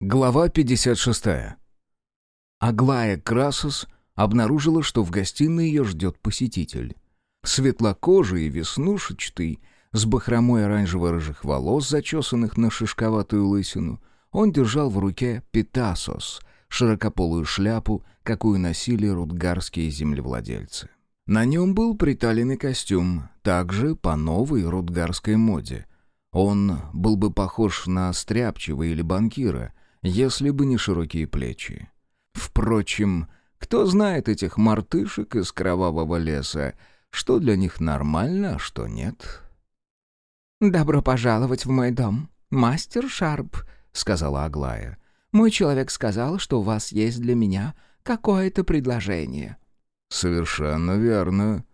Глава 56. Аглая Красос обнаружила, что в гостиной ее ждет посетитель. Светлокожий и веснушечный, с бахромой оранжево-рыжих волос, зачесанных на шишковатую лысину, он держал в руке питасос, широкополую шляпу, какую носили рудгарские землевладельцы. На нем был приталенный костюм, также по новой рудгарской моде. Он был бы похож на стряпчего или банкира — если бы не широкие плечи. Впрочем, кто знает этих мартышек из кровавого леса, что для них нормально, а что нет? «Добро пожаловать в мой дом, мастер Шарп», — сказала Аглая. «Мой человек сказал, что у вас есть для меня какое-то предложение». «Совершенно верно».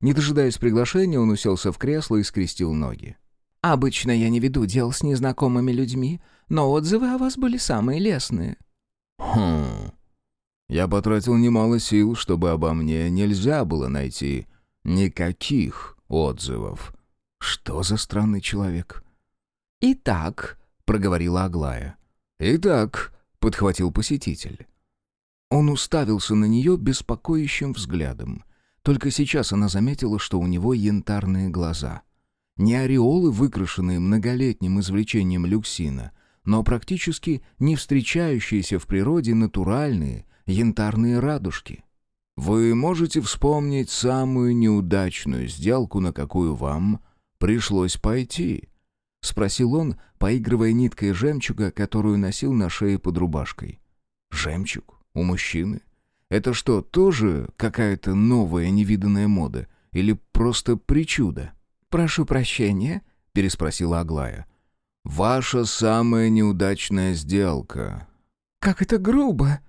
Не дожидаясь приглашения, он уселся в кресло и скрестил ноги. «Обычно я не веду дел с незнакомыми людьми, но отзывы о вас были самые лестные». «Хм... Я потратил немало сил, чтобы обо мне нельзя было найти никаких отзывов. Что за странный человек?» «Итак», — проговорила Аглая. «Итак», — подхватил посетитель. Он уставился на нее беспокоящим взглядом. Только сейчас она заметила, что у него янтарные глаза. Не ореолы, выкрашенные многолетним извлечением люксина, но практически не встречающиеся в природе натуральные янтарные радужки. Вы можете вспомнить самую неудачную сделку, на какую вам пришлось пойти? — спросил он, поигрывая ниткой жемчуга, которую носил на шее под рубашкой. «Жемчуг? У мужчины? Это что, тоже какая-то новая невиданная мода? Или просто причуда?» «Прошу прощения», — переспросила Аглая. «Ваша самая неудачная сделка». «Как это грубо!»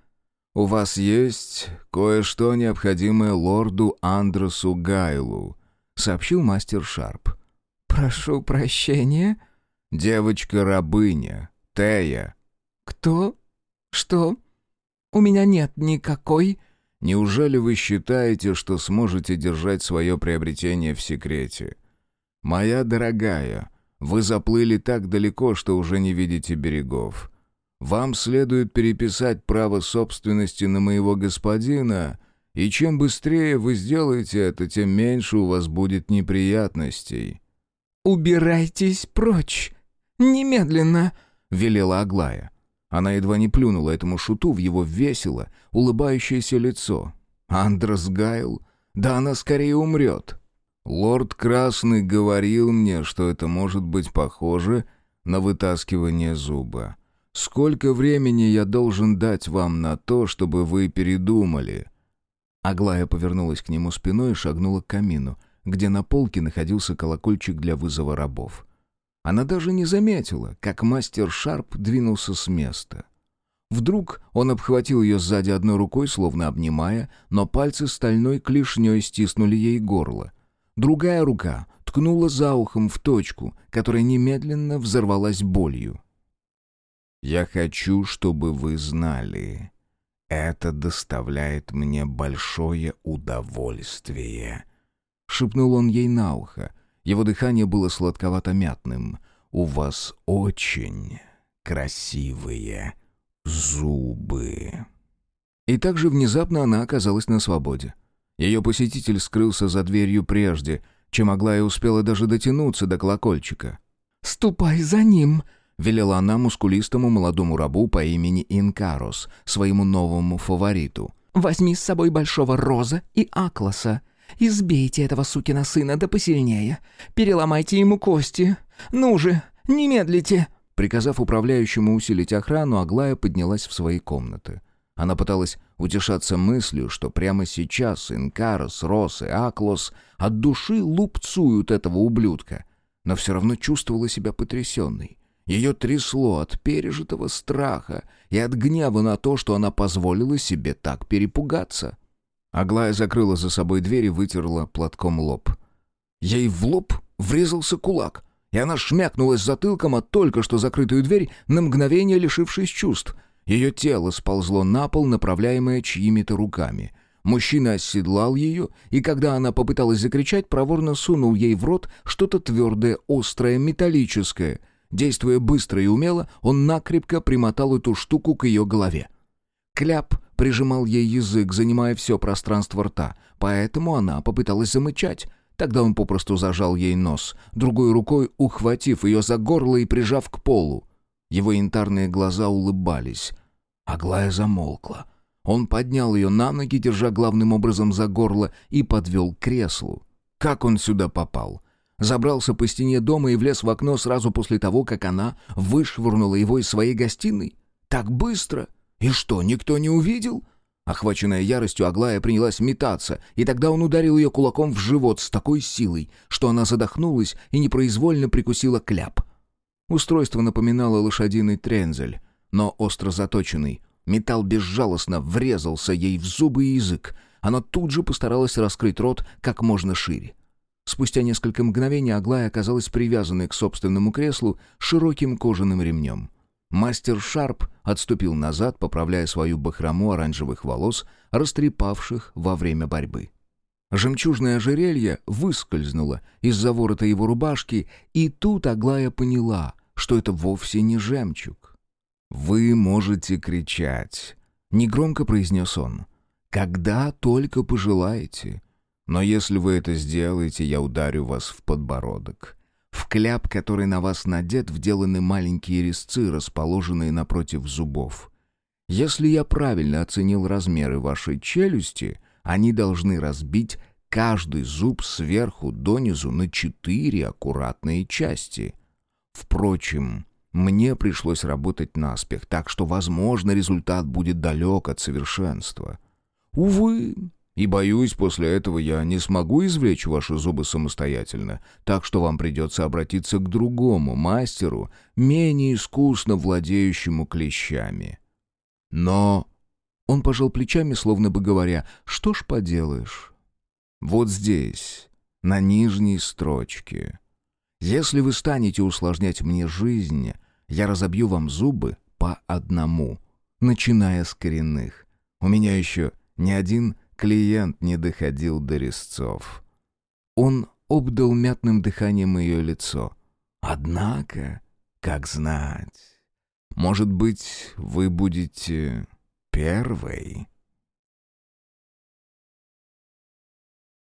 «У вас есть кое-что необходимое лорду Андресу Гайлу», — сообщил мастер Шарп. «Прошу прощения?» «Девочка-рабыня, Тея». «Кто? Что? У меня нет никакой...» «Неужели вы считаете, что сможете держать свое приобретение в секрете?» «Моя дорогая, вы заплыли так далеко, что уже не видите берегов. Вам следует переписать право собственности на моего господина, и чем быстрее вы сделаете это, тем меньше у вас будет неприятностей». «Убирайтесь прочь! Немедленно!» — велела Аглая. Она едва не плюнула этому шуту в его весело, улыбающееся лицо. «Андрес Гайл? Да она скорее умрет!» Лорд Красный говорил мне, что это может быть похоже на вытаскивание зуба. Сколько времени я должен дать вам на то, чтобы вы передумали?» Аглая повернулась к нему спиной и шагнула к камину, где на полке находился колокольчик для вызова рабов. Она даже не заметила, как мастер Шарп двинулся с места. Вдруг он обхватил ее сзади одной рукой, словно обнимая, но пальцы стальной клешней стиснули ей горло — Другая рука ткнула за ухом в точку, которая немедленно взорвалась болью. «Я хочу, чтобы вы знали, это доставляет мне большое удовольствие», — шепнул он ей на ухо. Его дыхание было сладковато-мятным. «У вас очень красивые зубы». И так же внезапно она оказалась на свободе. Ее посетитель скрылся за дверью прежде, чем Аглая успела даже дотянуться до колокольчика. «Ступай за ним!» — велела она мускулистому молодому рабу по имени Инкарос, своему новому фавориту. «Возьми с собой Большого Роза и Акласа. Избейте этого сукина сына да посильнее. Переломайте ему кости. Ну же, не медлите!» Приказав управляющему усилить охрану, Аглая поднялась в свои комнаты. Она пыталась утешаться мыслью, что прямо сейчас Инкарос, Рос и Аклос от души лупцуют этого ублюдка, но все равно чувствовала себя потрясенной. Ее трясло от пережитого страха и от гнева на то, что она позволила себе так перепугаться. Аглая закрыла за собой дверь и вытерла платком лоб. Ей в лоб врезался кулак, и она шмякнулась затылком от только что закрытую дверь, на мгновение лишившись чувств — ее тело сползло на пол, направляемое чьими-то руками. Мужчина оседлал ее, и когда она попыталась закричать, проворно сунул ей в рот что-то твердое, острое, металлическое. Действуя быстро и умело, он накрепко примотал эту штуку к ее голове. Кляп прижимал ей язык, занимая все пространство рта, поэтому она попыталась замычать. Тогда он попросту зажал ей нос, другой рукой ухватив ее за горло и прижав к полу. Его янтарные глаза улыбались. Аглая замолкла. Он поднял ее на ноги, держа главным образом за горло, и подвел к креслу. Как он сюда попал? Забрался по стене дома и влез в окно сразу после того, как она вышвырнула его из своей гостиной? Так быстро? И что, никто не увидел? Охваченная яростью, Аглая принялась метаться, и тогда он ударил ее кулаком в живот с такой силой, что она задохнулась и непроизвольно прикусила кляп. Устройство напоминало лошадиный трензель, но остро заточенный. Металл безжалостно врезался ей в зубы и язык. Она тут же постаралась раскрыть рот как можно шире. Спустя несколько мгновений Аглая оказалась привязанной к собственному креслу широким кожаным ремнем. Мастер Шарп отступил назад, поправляя свою бахрому оранжевых волос, растрепавших во время борьбы. Жемчужное ожерелье выскользнуло из-за ворота его рубашки, и тут Аглая поняла, что это вовсе не жемчуг. «Вы можете кричать», — негромко произнес он, — «когда только пожелаете. Но если вы это сделаете, я ударю вас в подбородок. В кляп, который на вас надет, вделаны маленькие резцы, расположенные напротив зубов. Если я правильно оценил размеры вашей челюсти, они должны разбить каждый зуб сверху донизу на четыре аккуратные части. Впрочем, мне пришлось работать наспех, так что, возможно, результат будет далек от совершенства. Увы, и боюсь, после этого я не смогу извлечь ваши зубы самостоятельно, так что вам придется обратиться к другому мастеру, менее искусно владеющему клещами. Но... Он пожал плечами, словно бы говоря, что ж поделаешь. Вот здесь, на нижней строчке. Если вы станете усложнять мне жизнь, я разобью вам зубы по одному, начиная с коренных. У меня еще ни один клиент не доходил до резцов. Он обдал мятным дыханием ее лицо. «Однако, как знать, может быть, вы будете первой?»